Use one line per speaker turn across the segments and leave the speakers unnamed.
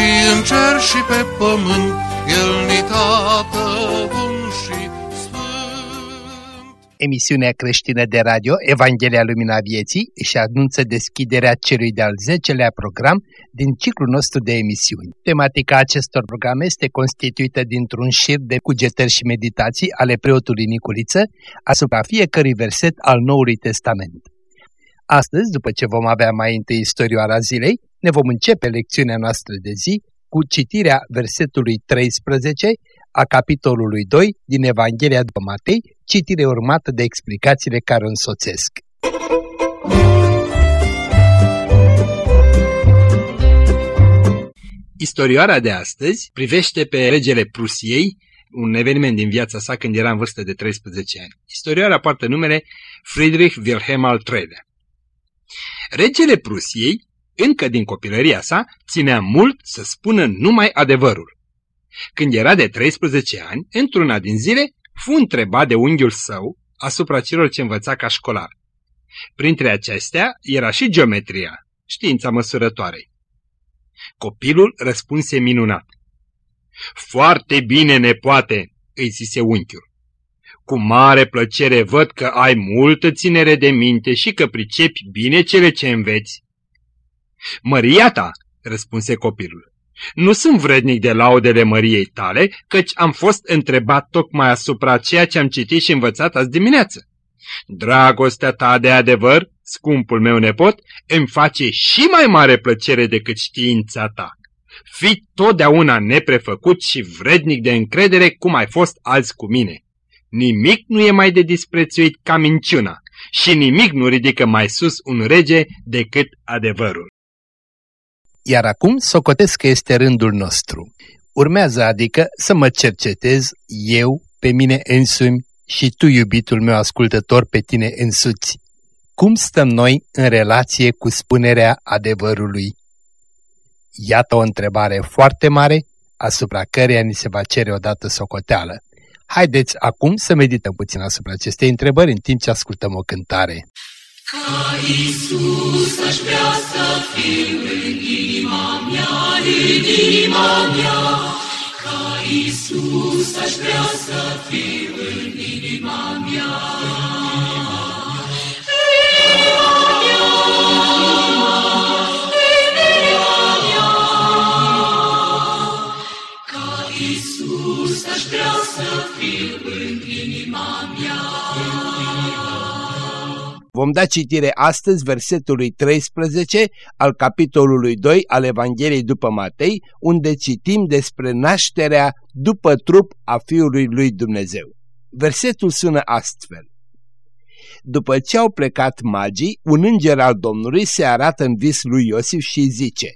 și în cer și pe pământ, El ni tată bun și sfânt.
Emisiunea creștină de radio Evanghelia Lumina Vieții își anunță deschiderea celui de-al zecelea program din ciclul nostru de emisiuni. Tematica acestor programe este constituită dintr-un șir de cugetări și meditații ale preotului Niculiță asupra fiecărui verset al Noului Testament. Astăzi, după ce vom avea mai întâi istorioara zilei, ne vom începe lecțiunea noastră de zi cu citirea versetului 13 a capitolului 2 din Evanghelia după Matei, citire urmată de explicațiile care o însoțesc. Istorioara de astăzi privește pe regele Prusiei, un eveniment din viața sa când era în vârstă de 13 ani. Istorioara poartă numele Friedrich Wilhelm al III-lea. Regele Prusiei, încă din copilăria sa, ținea mult să spună numai adevărul. Când era de 13 ani, într-una din zile, fu întrebat de unghiul său asupra celor ce învăța ca școlar. Printre acestea era și geometria, știința măsurătoarei. Copilul răspunse minunat. Foarte bine, nepoate, îi zise unchiul. Cu mare plăcere văd că ai multă ținere de minte și că pricepi bine cele ce înveți. Măria ta, răspunse copilul, nu sunt vrednic de laudele măriei tale, căci am fost întrebat tocmai asupra ceea ce am citit și învățat azi dimineață. Dragostea ta de adevăr, scumpul meu nepot, îmi face și mai mare plăcere decât știința ta. Fii totdeauna neprefăcut și vrednic de încredere cum ai fost azi cu mine. Nimic nu e mai de disprețuit ca minciuna și nimic nu ridică mai sus un rege decât adevărul. Iar acum socotesc că este rândul nostru. Urmează adică să mă cercetez eu, pe mine însumi și tu, iubitul meu ascultător, pe tine însuți. Cum stăm noi în relație cu spunerea adevărului? Iată o întrebare foarte mare asupra căreia ni se va cere odată socoteală. Haideți acum să medităm puțin asupra acestei întrebări în timp ce ascultăm o cântare.
Ca Iisus aș vrea să fiu în inima mea, în inima mea. Ca Iisus aș vrea să fiu în inima mea. aș vrea să fiu în inima mea.
Vom da citire astăzi versetului 13 al capitolului 2 al Evangheliei după Matei, unde citim despre nașterea după trup a Fiului lui Dumnezeu. Versetul sună astfel. După ce au plecat magii, un înger al Domnului se arată în vis lui Iosif și zice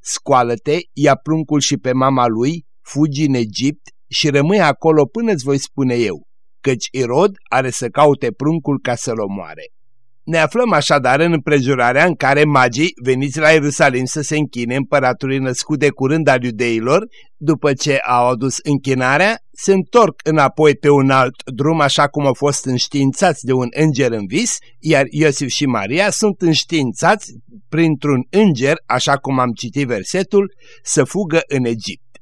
Scoală-te, ia pruncul și pe mama lui, fugi în Egipt și rămâi acolo până îți voi spune eu, căci Irod are să caute pruncul ca să-l omoare. Ne aflăm așadar în împrejurarea în care magii veniți la Ierusalim să se închine împăratului născut de curând al iudeilor, după ce au adus închinarea, se întorc înapoi pe un alt drum așa cum au fost înștiințați de un înger în vis, iar Iosif și Maria sunt înștiințați printr-un înger, așa cum am citit versetul, să fugă în Egipt.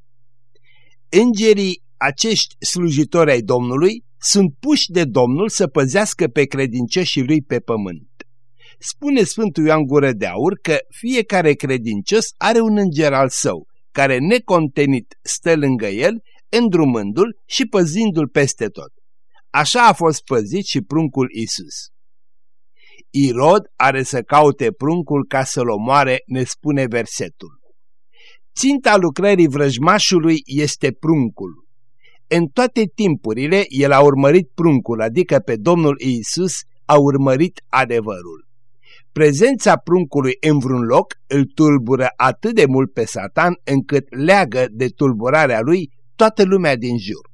Îngerii acești slujitori ai Domnului sunt puși de Domnul să păzească pe credincioșii lui pe pământ. Spune Sfântul Ioan Gură de Aur că fiecare credincios are un înger al său, care necontenit stă lângă el, îndrumându-l și păzindu-l peste tot. Așa a fost păzit și pruncul Isus. Irod are să caute pruncul ca să-l omoare, ne spune versetul. Ținta lucrării vrăjmașului este pruncul. În toate timpurile, el a urmărit pruncul, adică pe Domnul Iisus a urmărit adevărul. Prezența pruncului în vreun loc îl tulbură atât de mult pe Satan încât leagă de tulburarea lui toată lumea din jur.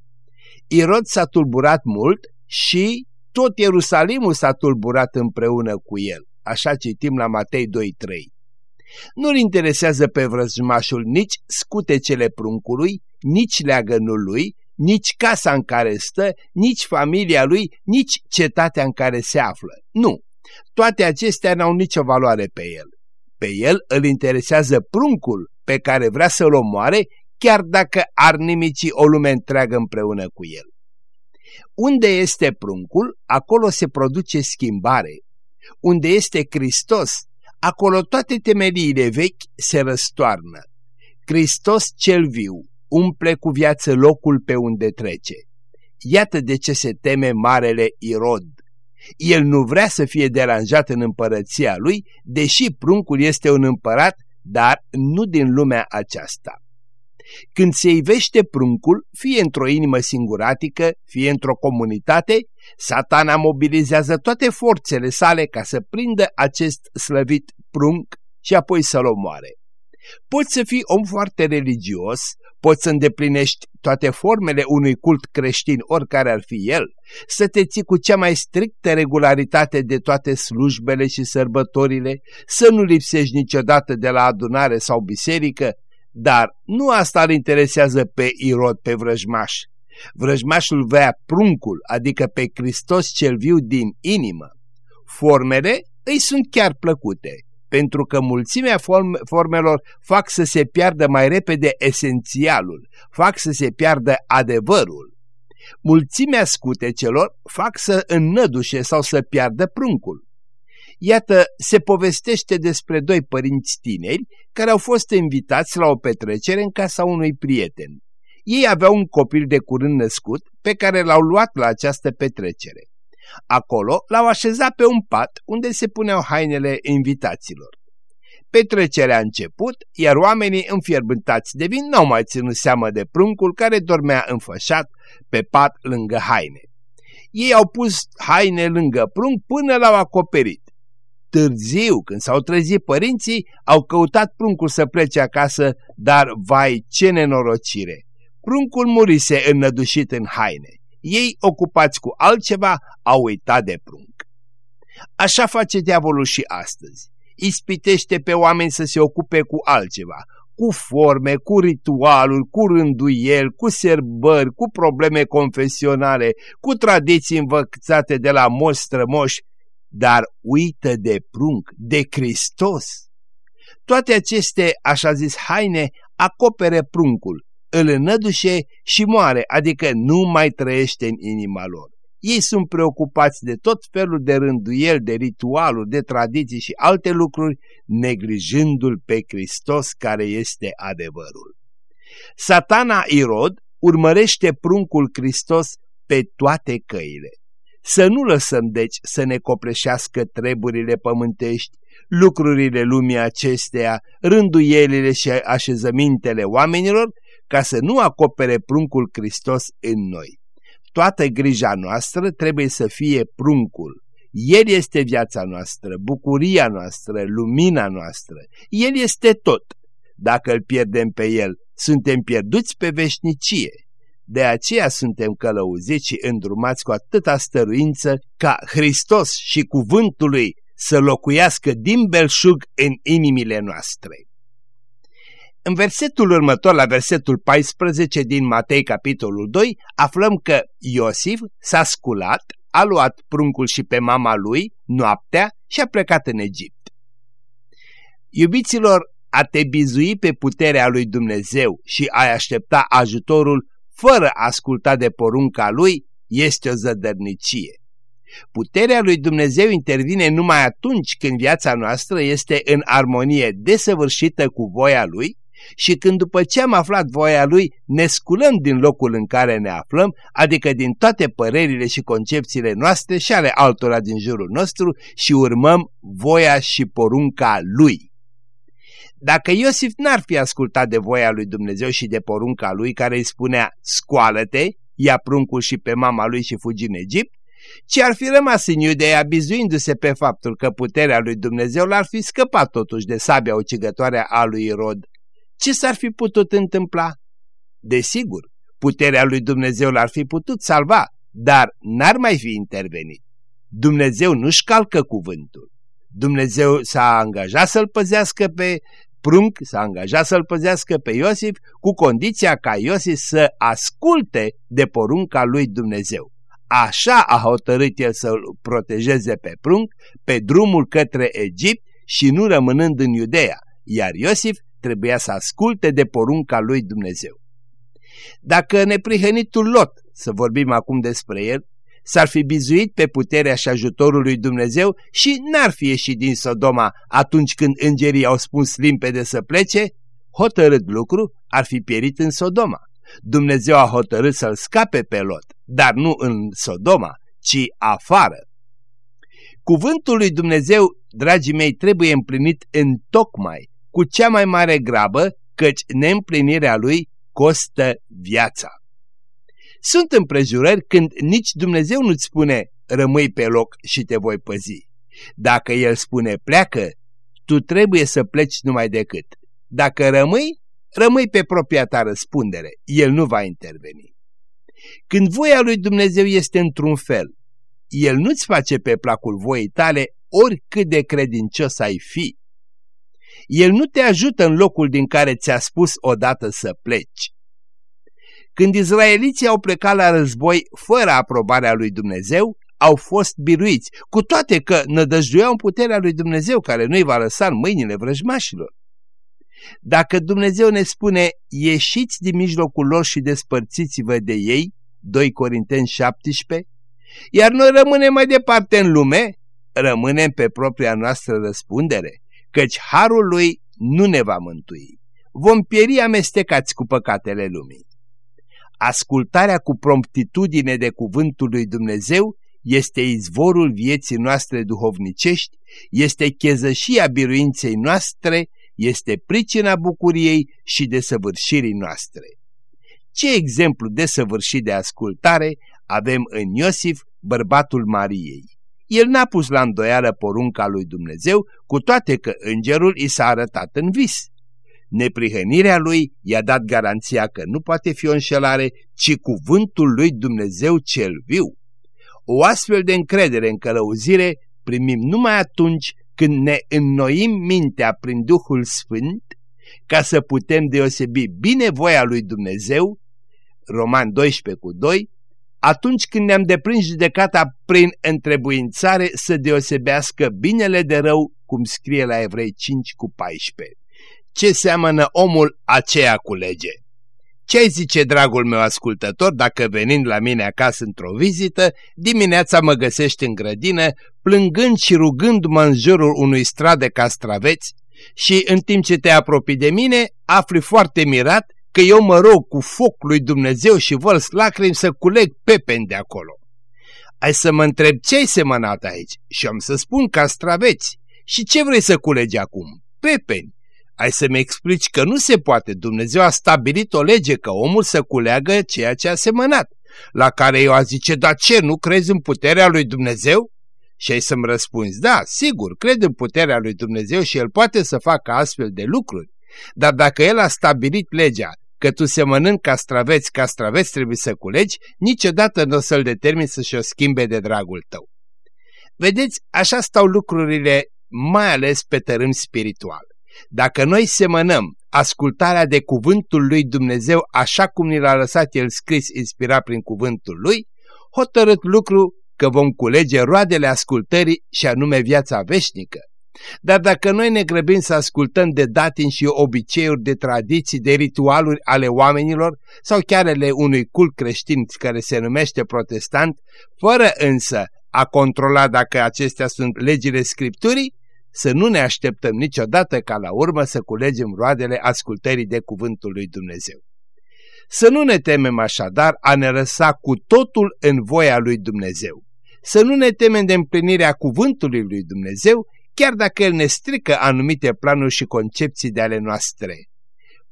Irod s-a tulburat mult și tot Ierusalimul s-a tulburat împreună cu el. Așa citim la Matei 2.3. Nu-l interesează pe vrăjmașul nici scutecele pruncului, nici leagănul lui, nici casa în care stă, nici familia lui, nici cetatea în care se află. Nu, toate acestea n-au nicio valoare pe el. Pe el îl interesează pruncul pe care vrea să-l omoare, chiar dacă ar nimici o lume întreagă împreună cu el. Unde este pruncul, acolo se produce schimbare. Unde este Hristos, acolo toate temeliile vechi se răstoarnă. Hristos cel viu umple cu viață locul pe unde trece. Iată de ce se teme marele Irod. El nu vrea să fie deranjat în împărăția lui, deși pruncul este un împărat, dar nu din lumea aceasta. Când se ivește pruncul, fie într-o inimă singuratică, fie într-o comunitate, satana mobilizează toate forțele sale ca să prindă acest slăvit prunc și apoi să-l omoare. Poți să fii om foarte religios, poți să îndeplinești toate formele unui cult creștin, oricare ar fi el, să te ții cu cea mai strictă regularitate de toate slujbele și sărbătorile, să nu lipsești niciodată de la adunare sau biserică, dar nu asta îl interesează pe Irod, pe vrăjmaș. Vrăjmașul vrea pruncul, adică pe Hristos cel viu din inimă. Formele îi sunt chiar plăcute, pentru că mulțimea form formelor fac să se piardă mai repede esențialul, fac să se piardă adevărul. Mulțimea scutecelor fac să înnădușe sau să piardă pruncul. Iată, se povestește despre doi părinți tineri care au fost invitați la o petrecere în casa unui prieten. Ei aveau un copil de curând născut pe care l-au luat la această petrecere. Acolo l-au așezat pe un pat unde se puneau hainele invitaților. Petrecerea a început, iar oamenii înfierbântați de vin n-au mai ținut seamă de pruncul care dormea înfășat pe pat lângă haine. Ei au pus haine lângă prunc până l-au acoperit. Târziu, când s-au trezit părinții, au căutat pruncul să plece acasă, dar vai ce nenorocire! Pruncul murise înnădușit în haine. Ei, ocupați cu altceva, au uitat de prunc. Așa face diavolul și astăzi. Ispitește pe oameni să se ocupe cu altceva, cu forme, cu ritualuri, cu rânduieli, cu serbări, cu probleme confesionale, cu tradiții învățate de la moși strămoși, dar uită de prunc, de Hristos. Toate aceste, așa zis, haine acopere pruncul, îl înădușe și moare, adică nu mai trăiește în inima lor. Ei sunt preocupați de tot felul de rânduieli, de ritualuri, de tradiții și alte lucruri, neglijându-L pe Hristos care este adevărul. Satana Irod urmărește pruncul Hristos pe toate căile. Să nu lăsăm deci să ne copleșească treburile pământești, lucrurile lumii acesteia, rânduielile și așezămintele oamenilor, ca să nu acopere pruncul Hristos în noi. Toată grija noastră trebuie să fie pruncul. El este viața noastră, bucuria noastră, lumina noastră. El este tot. Dacă îl pierdem pe el, suntem pierduți pe veșnicie. De aceea suntem călăuziți și îndrumați cu atâta stăruință ca Hristos și cuvântul lui să locuiască din belșug în inimile noastre. În versetul următor, la versetul 14 din Matei, capitolul 2, aflăm că Iosif s-a sculat, a luat pruncul și pe mama lui noaptea și a plecat în Egipt. Iubiților, a te bizui pe puterea lui Dumnezeu și a aștepta ajutorul fără a asculta de porunca lui este o zădărnicie. Puterea lui Dumnezeu intervine numai atunci când viața noastră este în armonie desăvârșită cu voia lui și când după ce am aflat voia lui ne sculăm din locul în care ne aflăm, adică din toate părerile și concepțiile noastre și ale altora din jurul nostru și urmăm voia și porunca lui. Dacă Iosif n-ar fi ascultat de voia lui Dumnezeu și de porunca lui care îi spunea scoală-te, ia pruncul și pe mama lui și fugi în Egipt, ci ar fi rămas în Iudeea bizuindu-se pe faptul că puterea lui Dumnezeu l-ar fi scăpat totuși de sabia ucigătoare a lui Irod. Ce s-ar fi putut întâmpla? Desigur, puterea lui Dumnezeu l-ar fi putut salva, dar n-ar mai fi intervenit. Dumnezeu nu-și calcă cuvântul. Dumnezeu s-a angajat să-l păzească pe prunc, s-a angajat să-l păzească pe Iosif, cu condiția ca Iosif să asculte de porunca lui Dumnezeu. Așa a hotărât el să-l protejeze pe prunc pe drumul către Egipt și nu rămânând în Iudeea, iar Iosif trebuia să asculte de porunca lui Dumnezeu. Dacă neprihănitul Lot, să vorbim acum despre el, s-ar fi bizuit pe puterea și ajutorul lui Dumnezeu și n-ar fi ieșit din Sodoma atunci când îngerii au spus limpede să plece, hotărât lucru ar fi pierit în Sodoma. Dumnezeu a hotărât să-l scape pe Lot, dar nu în Sodoma, ci afară. Cuvântul lui Dumnezeu, dragii mei, trebuie împlinit în tocmai, cu cea mai mare grabă, căci neîmplinirea lui costă viața. Sunt împrejurări când nici Dumnezeu nu-ți spune rămâi pe loc și te voi păzi. Dacă El spune pleacă, tu trebuie să pleci numai decât. Dacă rămâi, rămâi pe propria ta răspundere. El nu va interveni. Când voia lui Dumnezeu este într-un fel, El nu-ți face pe placul voii tale oricât de credincios ai fi. El nu te ajută în locul din care ți-a spus odată să pleci. Când izraeliții au plecat la război fără aprobarea lui Dumnezeu, au fost biruiți, cu toate că nădăjduiau în puterea lui Dumnezeu care nu-i va lăsa în mâinile vrăjmașilor. Dacă Dumnezeu ne spune, ieșiți din mijlocul lor și despărțiți-vă de ei, 2 Corinteni 17, iar noi rămânem mai departe în lume, rămânem pe propria noastră răspundere, căci harul lui nu ne va mântui. Vom pieri amestecați cu păcatele lumii. Ascultarea cu promptitudine de cuvântul lui Dumnezeu este izvorul vieții noastre duhovnicești, este chezășia biruinței noastre, este pricina bucuriei și desăvârșirii noastre. Ce exemplu desăvârșit de ascultare avem în Iosif, bărbatul Mariei. El n-a pus la îndoială porunca lui Dumnezeu, cu toate că îngerul i s-a arătat în vis. Neprihănirea lui i-a dat garanția că nu poate fi o înșelare, ci cuvântul lui Dumnezeu cel viu. O astfel de încredere în călăuzire primim numai atunci când ne înnoim mintea prin Duhul Sfânt, ca să putem deosebi bine voia lui Dumnezeu, Roman 12 cu 2, atunci când ne-am deprins judecata prin întrebuințare să deosebească binele de rău, cum scrie la Evrei 5 cu 14 ce seamănă omul, aceea culege. Ce zice, dragul meu ascultător, dacă venind la mine acasă într-o vizită, dimineața mă găsești în grădină, plângând și rugându-mă în jurul unui strat de castraveți și în timp ce te apropii de mine, afli foarte mirat că eu mă rog cu foc lui Dumnezeu și vărs lacrimi să culeg pepeni de acolo. Ai să mă întreb ce ai semănat aici și am să spun castraveți. Și ce vrei să culegi acum? Pepeni. Ai să-mi explici că nu se poate. Dumnezeu a stabilit o lege că omul să culeagă ceea ce a semănat. La care eu a zice, dar ce, nu crezi în puterea lui Dumnezeu? Și ai să-mi răspunzi, da, sigur, cred în puterea lui Dumnezeu și El poate să facă astfel de lucruri. Dar dacă El a stabilit legea că tu semănând castraveți, castraveți trebuie să culegi, niciodată nu o să-L determini să-și o schimbe de dragul tău. Vedeți, așa stau lucrurile, mai ales pe tărâm spiritual. Dacă noi semănăm ascultarea de cuvântul lui Dumnezeu așa cum ni l-a lăsat el scris inspirat prin cuvântul lui, hotărât lucru că vom culege roadele ascultării și anume viața veșnică. Dar dacă noi ne grăbim să ascultăm de datini și obiceiuri, de tradiții, de ritualuri ale oamenilor sau chiar ale unui cult creștin care se numește protestant, fără însă a controla dacă acestea sunt legile Scripturii, să nu ne așteptăm niciodată ca la urmă să culegem roadele ascultării de cuvântul lui Dumnezeu. Să nu ne temem așadar a ne lăsa cu totul în voia lui Dumnezeu. Să nu ne temem de împlinirea cuvântului lui Dumnezeu, chiar dacă El ne strică anumite planuri și concepții de ale noastre.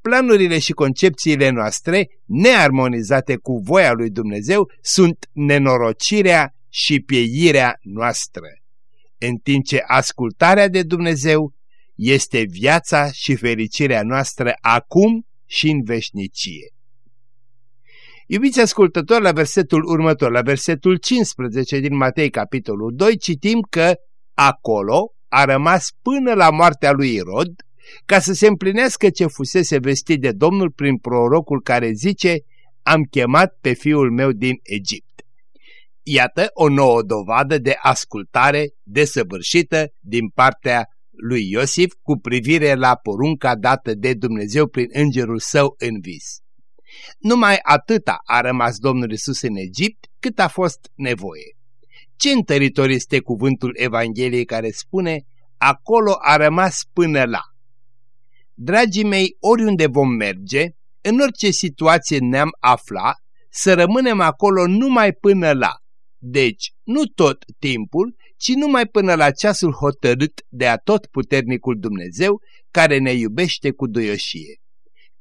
Planurile și concepțiile noastre, nearmonizate cu voia lui Dumnezeu, sunt nenorocirea și pieirea noastră, în timp ce ascultarea de Dumnezeu este viața și fericirea noastră acum și în veșnicie. Iubiți ascultători, la versetul următor, la versetul 15 din Matei, capitolul 2, citim că acolo a rămas până la moartea lui Irod, ca să se împlinească ce fusese vestit de Domnul prin prorocul care zice, am chemat pe fiul meu din Egipt. Iată o nouă dovadă de ascultare desăvârșită din partea lui Iosif cu privire la porunca dată de Dumnezeu prin îngerul său în vis. Numai atâta a rămas Domnul Isus în Egipt cât a fost nevoie. Ce întăritor este cuvântul Evangheliei care spune, acolo a rămas până la. Dragii mei, oriunde vom merge, în orice situație ne-am afla, să rămânem acolo numai până la. Deci, nu tot timpul, ci numai până la ceasul hotărât de a tot puternicul Dumnezeu, care ne iubește cu duioșie.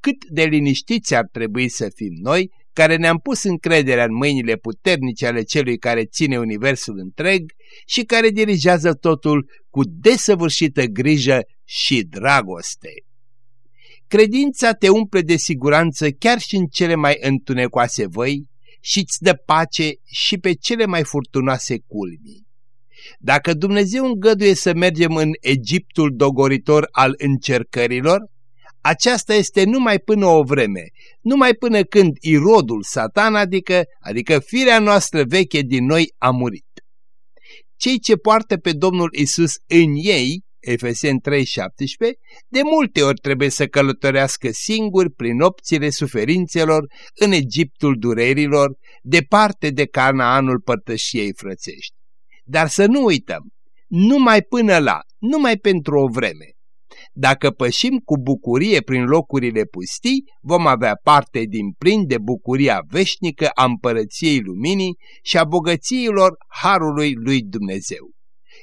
Cât de liniștiți ar trebui să fim noi, care ne-am pus încrederea în mâinile puternice ale celui care ține universul întreg și care dirigează totul cu desăvârșită grijă și dragoste. Credința te umple de siguranță chiar și în cele mai întunecoase văi și îți dă pace și pe cele mai furtunoase culmi. Dacă Dumnezeu îngăduie să mergem în Egiptul dogoritor al încercărilor, aceasta este numai până o vreme, numai până când irodul satan, adică, adică firea noastră veche din noi a murit. Cei ce poartă pe Domnul Isus în ei Efesen 3:17, de multe ori trebuie să călătorească singuri prin opțiile suferințelor în Egiptul durerilor, departe de Canaanul părtășiei frățești. Dar să nu uităm, numai până la, numai pentru o vreme. Dacă pășim cu bucurie prin locurile pustii, vom avea parte din plin de bucuria veșnică a împărăției luminii și a bogățiilor harului lui Dumnezeu.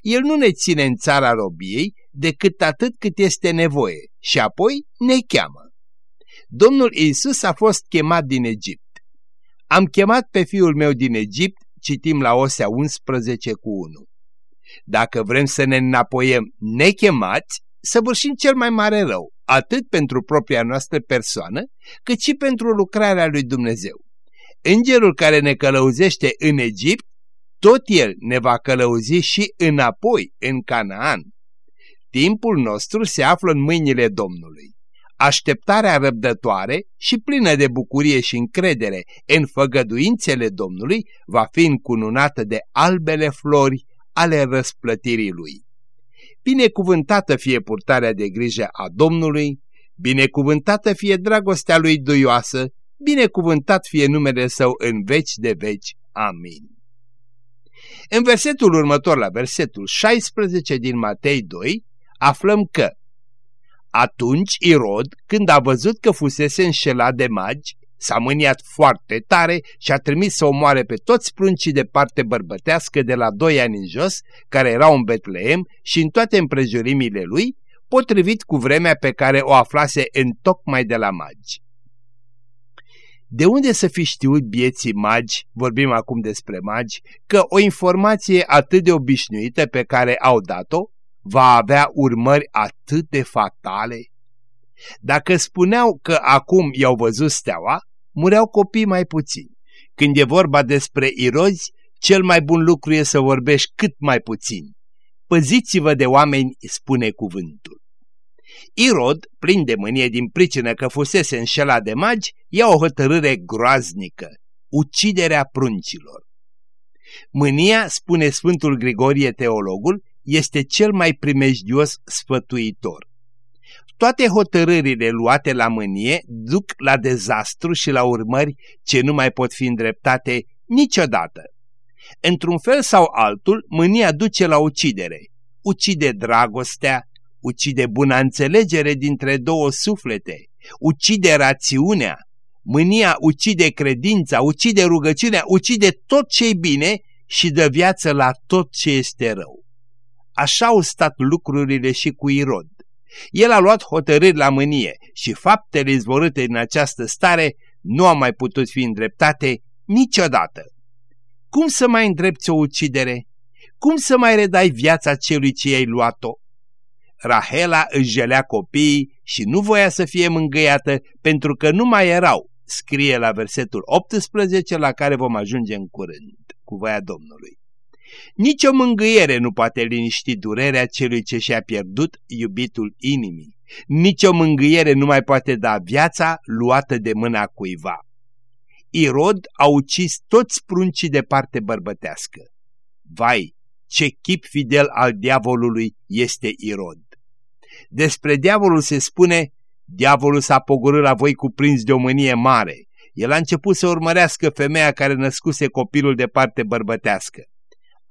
El nu ne ține în țara robiei decât atât cât este nevoie și apoi ne cheamă. Domnul Iisus a fost chemat din Egipt. Am chemat pe fiul meu din Egipt, citim la Osea 11 cu 1. Dacă vrem să ne înapoiem nechemați, săvârșim cel mai mare rău, atât pentru propria noastră persoană, cât și pentru lucrarea lui Dumnezeu. Îngerul care ne călăuzește în Egipt tot el ne va călăuzi și înapoi în Canaan. Timpul nostru se află în mâinile Domnului. Așteptarea răbdătoare și plină de bucurie și încredere în făgăduințele Domnului va fi încununată de albele flori ale răsplătirii Lui. Binecuvântată fie purtarea de grijă a Domnului, binecuvântată fie dragostea Lui duioasă, binecuvântat fie numele Său în veci de veci. Amin. În versetul următor, la versetul 16 din Matei 2, aflăm că atunci Irod, când a văzut că fusese înșelat de magi, s-a mâniat foarte tare și a trimis să omoare pe toți pruncii de parte bărbătească de la doi ani în jos, care erau în Betleem și în toate împrejurimile lui, potrivit cu vremea pe care o aflase în tocmai de la magi. De unde să fi știut bieții magi, vorbim acum despre magi, că o informație atât de obișnuită pe care au dat-o va avea urmări atât de fatale? Dacă spuneau că acum i-au văzut steaua, mureau copii mai puțini. Când e vorba despre irozi, cel mai bun lucru e să vorbești cât mai puțin. Păziți-vă de oameni, spune cuvântul. Irod, plin de mânie din pricină că fusese înșelat de magi, ia o hotărâre groaznică, uciderea pruncilor. Mânia, spune Sfântul Grigorie Teologul, este cel mai primejdios sfătuitor. Toate hotărârile luate la mânie duc la dezastru și la urmări ce nu mai pot fi îndreptate niciodată. Într-un fel sau altul, mânia duce la ucidere. Ucide dragostea, ucide buna înțelegere dintre două suflete, ucide rațiunea, mânia ucide credința, ucide rugăciunea, ucide tot ce e bine și dă viață la tot ce este rău. Așa au stat lucrurile și cu Irod. El a luat hotărâri la mânie și faptele izvorâte în această stare nu au mai putut fi îndreptate niciodată. Cum să mai îndrepți o ucidere? Cum să mai redai viața celui ce i-ai luat-o? Rahela își jelea copiii și nu voia să fie mângâiată pentru că nu mai erau, scrie la versetul 18 la care vom ajunge în curând, cu voia Domnului. Nici o mângâiere nu poate liniști durerea celui ce și-a pierdut iubitul inimii. Nici o mângâiere nu mai poate da viața luată de mâna cuiva. Irod a ucis toți pruncii de parte bărbătească. Vai, ce chip fidel al diavolului este Irod! Despre diavolul se spune, diavolul s-a pogorât la voi cuprins de o mânie mare. El a început să urmărească femeia care născuse copilul de parte bărbătească.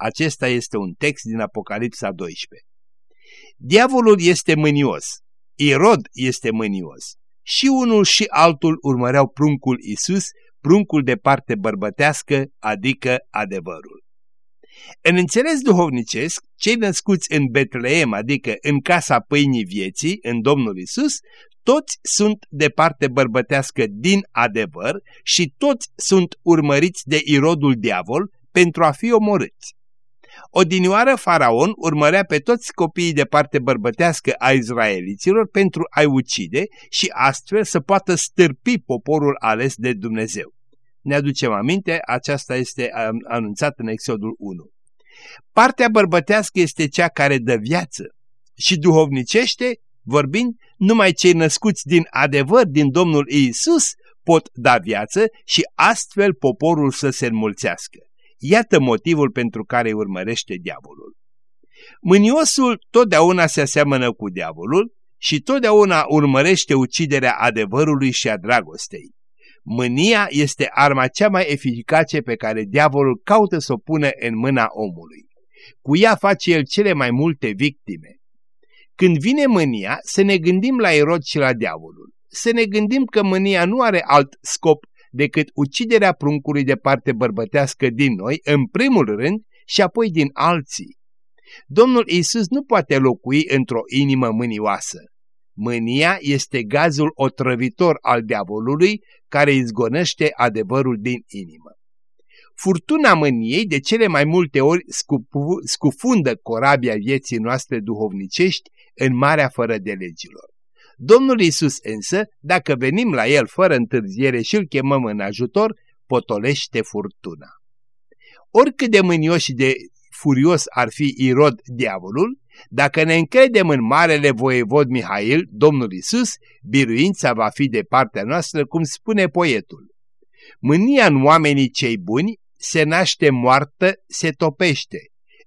Acesta este un text din Apocalipsa 12. Diavolul este mânios, Irod este mânios. Și unul și altul urmăreau pruncul Isus, pruncul de parte bărbătească, adică adevărul. În înțeles duhovnicesc, cei născuți în Betleem, adică în casa pâinii vieții, în Domnul Isus, toți sunt de parte bărbătească din adevăr și toți sunt urmăriți de irodul diavol pentru a fi omorâți. Odinioară faraon urmărea pe toți copiii de parte bărbătească a izraeliților pentru a-i ucide și astfel să poată stârpi poporul ales de Dumnezeu. Ne aducem aminte, aceasta este anunțată în Exodul 1. Partea bărbătească este cea care dă viață și duhovnicește, vorbind, numai cei născuți din adevăr din Domnul Iisus pot da viață și astfel poporul să se înmulțească. Iată motivul pentru care îi urmărește diavolul. Mâniosul totdeauna se aseamănă cu diavolul și totdeauna urmărește uciderea adevărului și a dragostei. Mânia este arma cea mai eficace pe care diavolul caută să o pună în mâna omului. Cu ea face el cele mai multe victime. Când vine mânia, să ne gândim la erod și la diavolul. Să ne gândim că mânia nu are alt scop decât uciderea pruncului de parte bărbătească din noi, în primul rând, și apoi din alții. Domnul Isus nu poate locui într-o inimă mânioasă. Mânia este gazul otrăvitor al diavolului care izgonește adevărul din inimă. Furtuna mâniei de cele mai multe ori scufundă corabia vieții noastre duhovnicești în marea fără de legilor. Domnul Isus însă, dacă venim la El fără întârziere și îl chemăm în ajutor, potolește furtuna. Oricât de mânios și de furios ar fi Irod diavolul, dacă ne încredem în Marele Voievod Mihail, Domnul Isus, biruința va fi de partea noastră, cum spune poetul. Mânia în oamenii cei buni se naște moartă, se topește.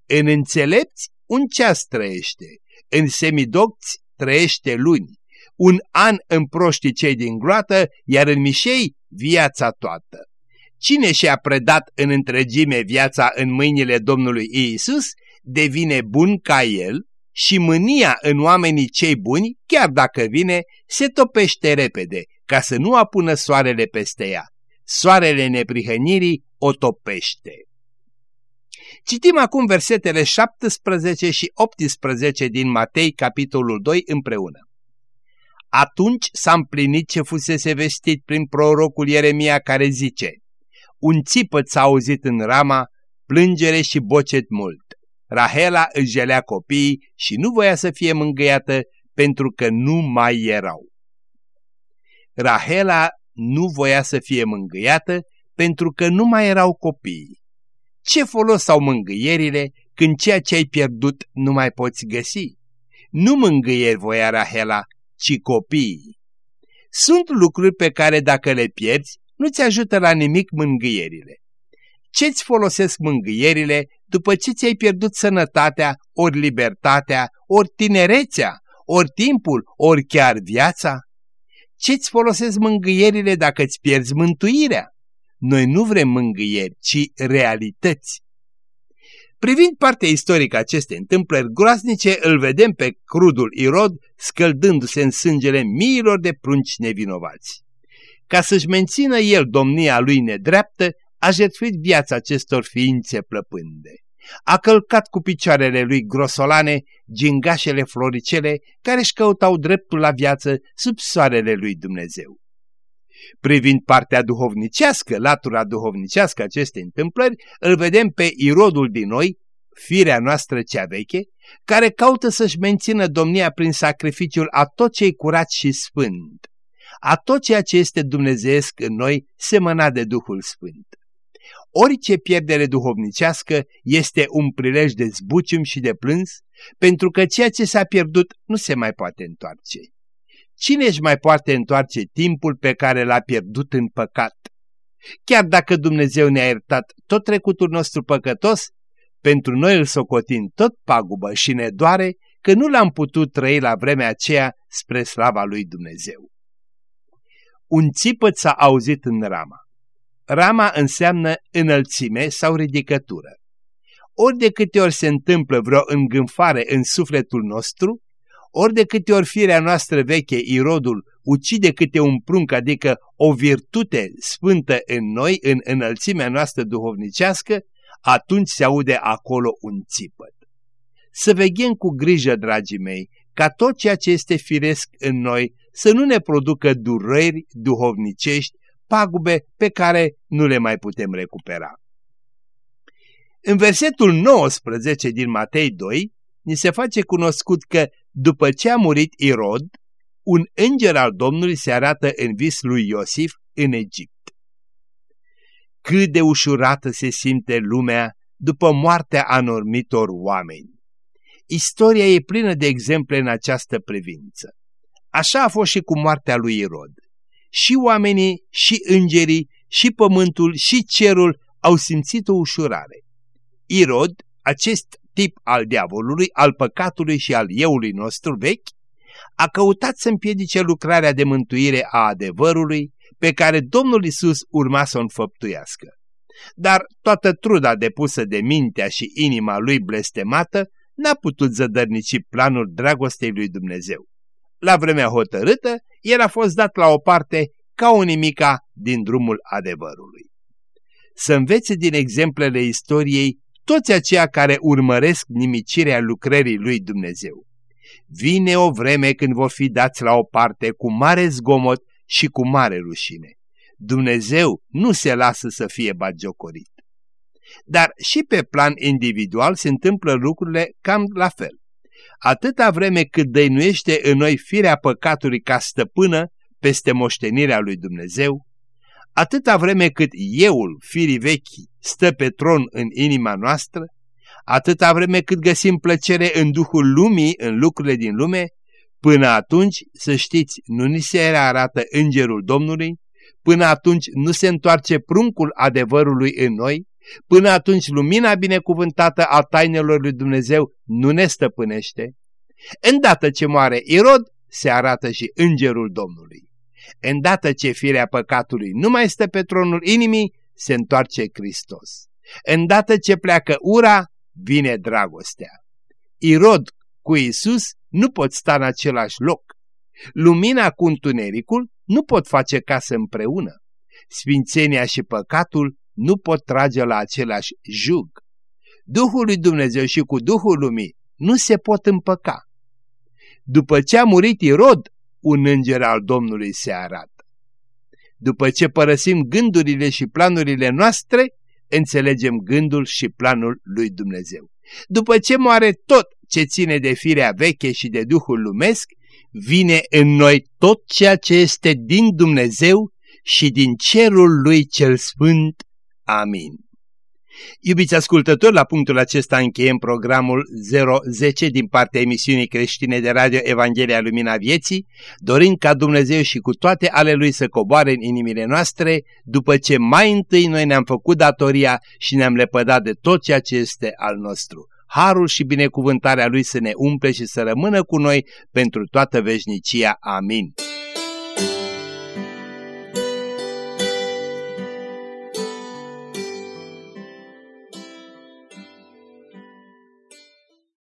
În înțelepți un ceas trăiește, în semidocți trăiește luni. Un an împroști cei din groată, iar în mișei viața toată. Cine și-a predat în întregime viața în mâinile Domnului Iisus, devine bun ca el și mânia în oamenii cei buni, chiar dacă vine, se topește repede, ca să nu apună soarele peste ea. Soarele neprihănirii o topește. Citim acum versetele 17 și 18 din Matei, capitolul 2, împreună. Atunci s-a împlinit ce fusese vestit prin prorocul Ieremia care zice Un țipăt s-a auzit în Rama, plângere și bocet mult. Rahela își gelea copiii și nu voia să fie mângâiată pentru că nu mai erau. Rahela nu voia să fie mângâiată pentru că nu mai erau copii. Ce folos au mângâierile când ceea ce ai pierdut nu mai poți găsi? Nu mângâieri voia Rahela, ci copiii. Sunt lucruri pe care dacă le pierzi, nu-ți ajută la nimic mângâierile. Ce-ți folosesc mângâierile după ce ți-ai pierdut sănătatea, ori libertatea, ori tinerețea, ori timpul, ori chiar viața? Ce-ți folosesc mângâierile dacă îți pierzi mântuirea? Noi nu vrem mângâieri, ci realități. Privind partea istorică acestei întâmplări groaznice, îl vedem pe crudul Irod scăldându-se în sângele miilor de prunci nevinovați. Ca să-și mențină el domnia lui nedreaptă, a jertfit viața acestor ființe plăpânde. A călcat cu picioarele lui grosolane gingașele floricele care își căutau dreptul la viață sub soarele lui Dumnezeu. Privind partea duhovnicească, latura duhovnicească acestei întâmplări, îl vedem pe irodul din noi, firea noastră cea veche, care caută să-și mențină domnia prin sacrificiul a tot ce curat și sfânt, a tot ceea ce este dumnezeesc în noi, semănat de Duhul Sfânt. Orice pierdere duhovnicească este un prilej de zbucium și de plâns, pentru că ceea ce s-a pierdut nu se mai poate întoarce. Cine își mai poate întoarce timpul pe care l-a pierdut în păcat? Chiar dacă Dumnezeu ne-a iertat tot trecutul nostru păcătos, pentru noi îl socotim tot pagubă și ne doare că nu l-am putut trăi la vremea aceea spre slava lui Dumnezeu. Un țipăt s-a auzit în rama. Rama înseamnă înălțime sau ridicătură. Ori de câte ori se întâmplă vreo îngânfare în sufletul nostru, ori de câte ori firea noastră veche, irodul, ucide câte un prunc, adică o virtute sfântă în noi, în înălțimea noastră duhovnicească, atunci se aude acolo un țipăt. Să veghem cu grijă, dragii mei, ca tot ceea ce este firesc în noi să nu ne producă dureri duhovnicești, pagube pe care nu le mai putem recupera. În versetul 19 din Matei 2, ni se face cunoscut că după ce a murit Irod, un înger al Domnului se arată în vis lui Iosif în Egipt. Cât de ușurată se simte lumea după moartea anormitor oameni. Istoria e plină de exemple în această privință. Așa a fost și cu moartea lui Irod. Și oamenii, și îngerii, și pământul, și cerul au simțit o ușurare. Irod, acest tip al diavolului, al păcatului și al euului nostru vechi, a căutat să împiedice lucrarea de mântuire a adevărului pe care Domnul Isus urma să o înfăptuiască. Dar toată truda depusă de mintea și inima lui blestemată n-a putut zădărnici planul dragostei lui Dumnezeu. La vremea hotărâtă, el a fost dat la o parte ca o nimica din drumul adevărului. Să învețe din exemplele istoriei toți aceia care urmăresc nimicirea lucrării lui Dumnezeu. Vine o vreme când vor fi dați la o parte cu mare zgomot și cu mare rușine. Dumnezeu nu se lasă să fie bagiocorit. Dar și pe plan individual se întâmplă lucrurile cam la fel. Atâta vreme cât dăinuiește în noi firea păcatului ca stăpână peste moștenirea lui Dumnezeu, atâta vreme cât euul, firii vechi, stă pe tron în inima noastră, atâta vreme cât găsim plăcere în duhul lumii, în lucrurile din lume, până atunci, să știți, nu ni se arată îngerul Domnului, până atunci nu se întoarce pruncul adevărului în noi, până atunci lumina binecuvântată a tainelor lui Dumnezeu nu ne stăpânește. Îndată ce moare Irod, se arată și îngerul Domnului. Îndată ce firea păcatului nu mai stă pe tronul inimii, se întoarce Hristos. Îndată ce pleacă ura, vine dragostea. Irod cu Isus nu pot sta în același loc. Lumina cu întunericul nu pot face casă împreună. Sfințenia și păcatul nu pot trage la același jug. Duhul lui Dumnezeu și cu Duhul lumii nu se pot împăca. După ce a murit Irod, un înger al Domnului se arată. După ce părăsim gândurile și planurile noastre, înțelegem gândul și planul lui Dumnezeu. După ce moare tot ce ține de firea veche și de Duhul lumesc, vine în noi tot ceea ce este din Dumnezeu și din cerul lui cel sfânt. Amin. Iubiți ascultători, la punctul acesta încheiem programul 010 din partea emisiunii creștine de radio Evanghelia Lumina Vieții, dorind ca Dumnezeu și cu toate ale Lui să coboare în inimile noastre, după ce mai întâi noi ne-am făcut datoria și ne-am lepădat de tot ceea ce este al nostru. Harul și binecuvântarea Lui să ne umple și să rămână cu noi pentru toată veșnicia. Amin.